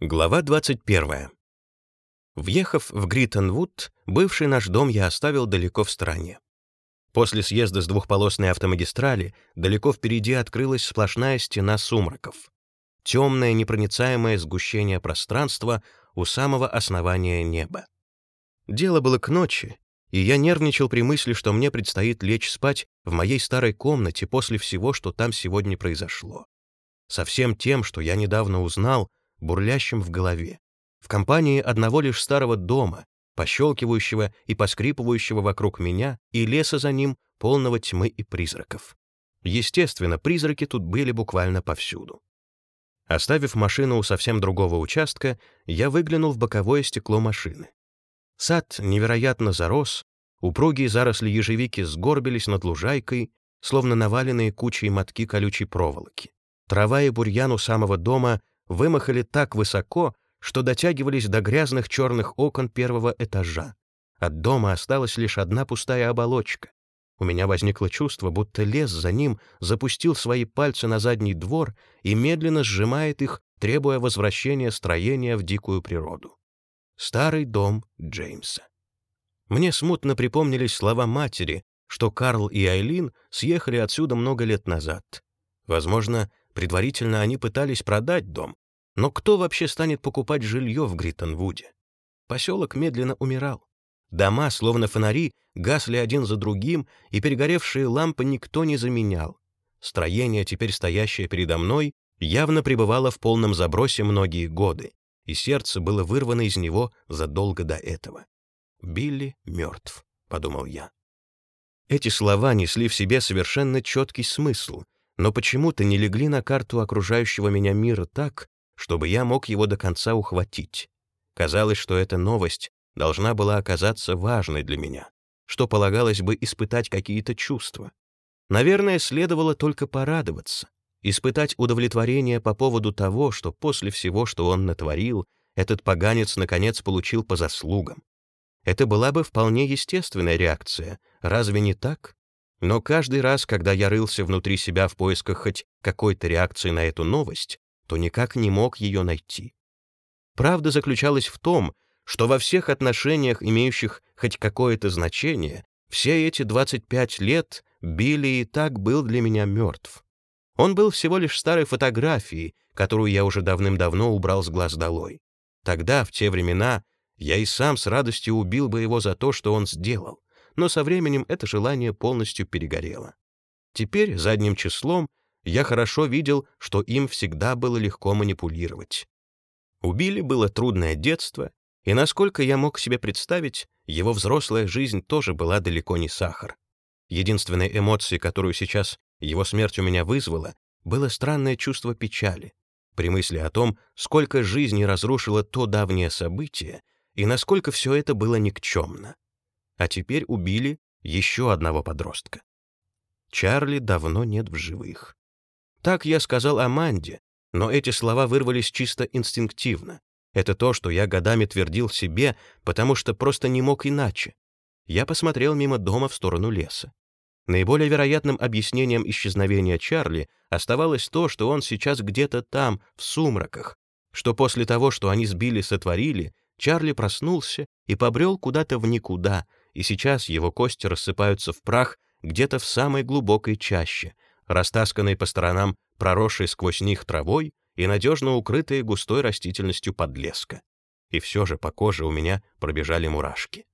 Глава 21. Въехав в Гриттенвуд, бывший наш дом я оставил далеко в стороне. После съезда с двухполосной автомагистрали далеко впереди открылась сплошная стена сумраков. Темное непроницаемое сгущение пространства у самого основания неба. Дело было к ночи, и я нервничал при мысли, что мне предстоит лечь спать в моей старой комнате после всего, что там сегодня произошло. Со всем тем, что я недавно узнал, бурлящим в голове, в компании одного лишь старого дома, пощелкивающего и поскрипывающего вокруг меня, и леса за ним, полного тьмы и призраков. Естественно, призраки тут были буквально повсюду. Оставив машину у совсем другого участка, я выглянул в боковое стекло машины. Сад невероятно зарос, упругие заросли ежевики сгорбились над лужайкой, словно наваленные кучей мотки колючей проволоки. Трава и бурьян у самого дома вымахали так высоко, что дотягивались до грязных черных окон первого этажа. От дома осталась лишь одна пустая оболочка. У меня возникло чувство, будто лес за ним запустил свои пальцы на задний двор и медленно сжимает их, требуя возвращения строения в дикую природу. Старый дом Джеймса. Мне смутно припомнились слова матери, что Карл и Айлин съехали отсюда много лет назад. Возможно, Предварительно они пытались продать дом, но кто вообще станет покупать жилье в Гриттенвуде? Поселок медленно умирал. Дома, словно фонари, гасли один за другим, и перегоревшие лампы никто не заменял. Строение, теперь стоящее передо мной, явно пребывало в полном забросе многие годы, и сердце было вырвано из него задолго до этого. «Билли мертв», — подумал я. Эти слова несли в себе совершенно четкий смысл, но почему-то не легли на карту окружающего меня мира так, чтобы я мог его до конца ухватить. Казалось, что эта новость должна была оказаться важной для меня, что полагалось бы испытать какие-то чувства. Наверное, следовало только порадоваться, испытать удовлетворение по поводу того, что после всего, что он натворил, этот поганец наконец получил по заслугам. Это была бы вполне естественная реакция, разве не так? Но каждый раз, когда я рылся внутри себя в поисках хоть какой-то реакции на эту новость, то никак не мог ее найти. Правда заключалась в том, что во всех отношениях, имеющих хоть какое-то значение, все эти 25 лет Билли и так был для меня мертв. Он был всего лишь старой фотографией, которую я уже давным-давно убрал с глаз долой. Тогда, в те времена, я и сам с радостью убил бы его за то, что он сделал но со временем это желание полностью перегорело. Теперь, задним числом, я хорошо видел, что им всегда было легко манипулировать. У Билли было трудное детство, и, насколько я мог себе представить, его взрослая жизнь тоже была далеко не сахар. Единственной эмоцией, которую сейчас его смерть у меня вызвала, было странное чувство печали. При мысли о том, сколько жизней разрушило то давнее событие, и насколько все это было никчемно а теперь убили еще одного подростка. Чарли давно нет в живых. Так я сказал Аманде, но эти слова вырвались чисто инстинктивно. Это то, что я годами твердил себе, потому что просто не мог иначе. Я посмотрел мимо дома в сторону леса. Наиболее вероятным объяснением исчезновения Чарли оставалось то, что он сейчас где-то там, в сумраках, что после того, что они сбили, сотворили, Чарли проснулся и побрел куда-то в никуда, и сейчас его кости рассыпаются в прах где-то в самой глубокой чаще, растасканной по сторонам, проросшей сквозь них травой и надежно укрытые густой растительностью подлеска. И все же по коже у меня пробежали мурашки.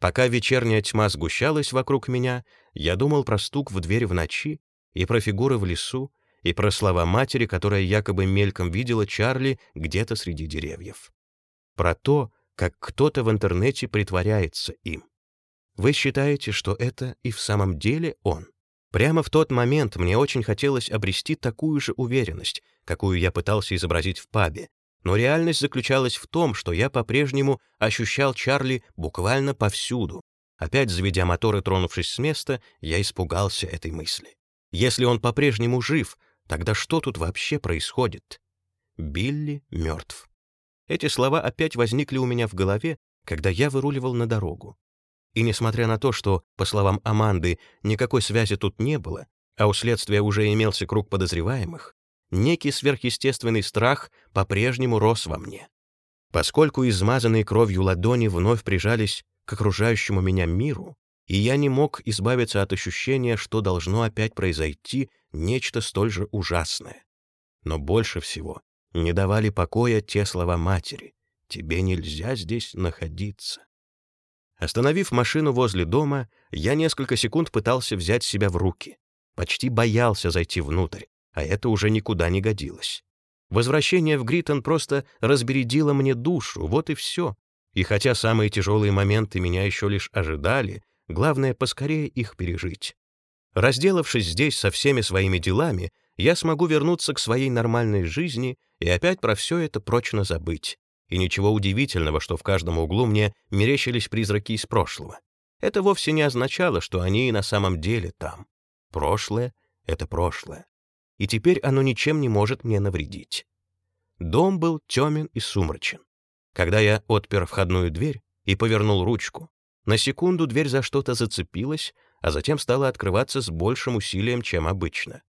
Пока вечерняя тьма сгущалась вокруг меня, я думал про стук в дверь в ночи и про фигуры в лесу, и про слова матери, которая якобы мельком видела Чарли где-то среди деревьев. Про то, как кто-то в интернете притворяется им. Вы считаете, что это и в самом деле он? Прямо в тот момент мне очень хотелось обрести такую же уверенность, какую я пытался изобразить в пабе, но реальность заключалась в том, что я по-прежнему ощущал Чарли буквально повсюду. Опять заведя мотор и тронувшись с места, я испугался этой мысли. Если он по-прежнему жив, тогда что тут вообще происходит? Билли мертв. Эти слова опять возникли у меня в голове, когда я выруливал на дорогу. И несмотря на то, что, по словам Аманды, никакой связи тут не было, а у следствия уже имелся круг подозреваемых, некий сверхъестественный страх по-прежнему рос во мне. Поскольку измазанные кровью ладони вновь прижались к окружающему меня миру, и я не мог избавиться от ощущения, что должно опять произойти нечто столь же ужасное. Но больше всего не давали покоя те слова матери «Тебе нельзя здесь находиться». Остановив машину возле дома, я несколько секунд пытался взять себя в руки. Почти боялся зайти внутрь, а это уже никуда не годилось. Возвращение в Гриттон просто разбередило мне душу, вот и все. И хотя самые тяжелые моменты меня еще лишь ожидали, главное поскорее их пережить. Разделавшись здесь со всеми своими делами, я смогу вернуться к своей нормальной жизни и опять про все это прочно забыть. И ничего удивительного, что в каждом углу мне мерещились призраки из прошлого. Это вовсе не означало, что они и на самом деле там. Прошлое — это прошлое. И теперь оно ничем не может мне навредить. Дом был темен и сумрачен. Когда я отпер входную дверь и повернул ручку, на секунду дверь за что-то зацепилась, а затем стала открываться с большим усилием, чем обычно.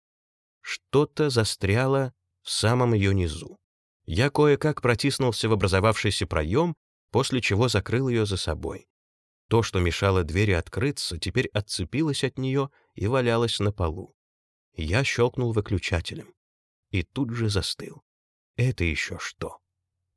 Что-то застряло в самом ее низу. Я кое-как протиснулся в образовавшийся проем, после чего закрыл ее за собой. То, что мешало двери открыться, теперь отцепилось от нее и валялось на полу. Я щелкнул выключателем. И тут же застыл. Это еще что?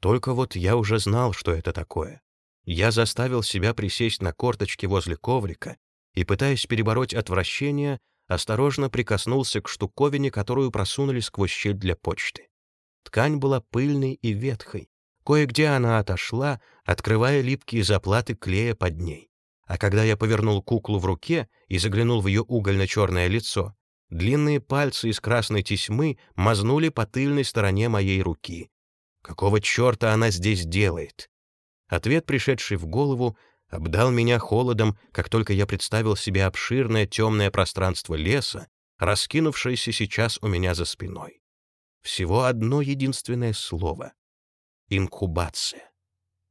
Только вот я уже знал, что это такое. Я заставил себя присесть на корточки возле коврика и, пытаясь перебороть отвращение, осторожно прикоснулся к штуковине, которую просунули сквозь щель для почты. Ткань была пыльной и ветхой. Кое-где она отошла, открывая липкие заплаты клея под ней. А когда я повернул куклу в руке и заглянул в ее угольно-черное лицо, длинные пальцы из красной тесьмы мазнули по тыльной стороне моей руки. Какого черта она здесь делает? Ответ, пришедший в голову, обдал меня холодом, как только я представил себе обширное темное пространство леса, раскинувшееся сейчас у меня за спиной. Всего одно единственное слово — инкубация.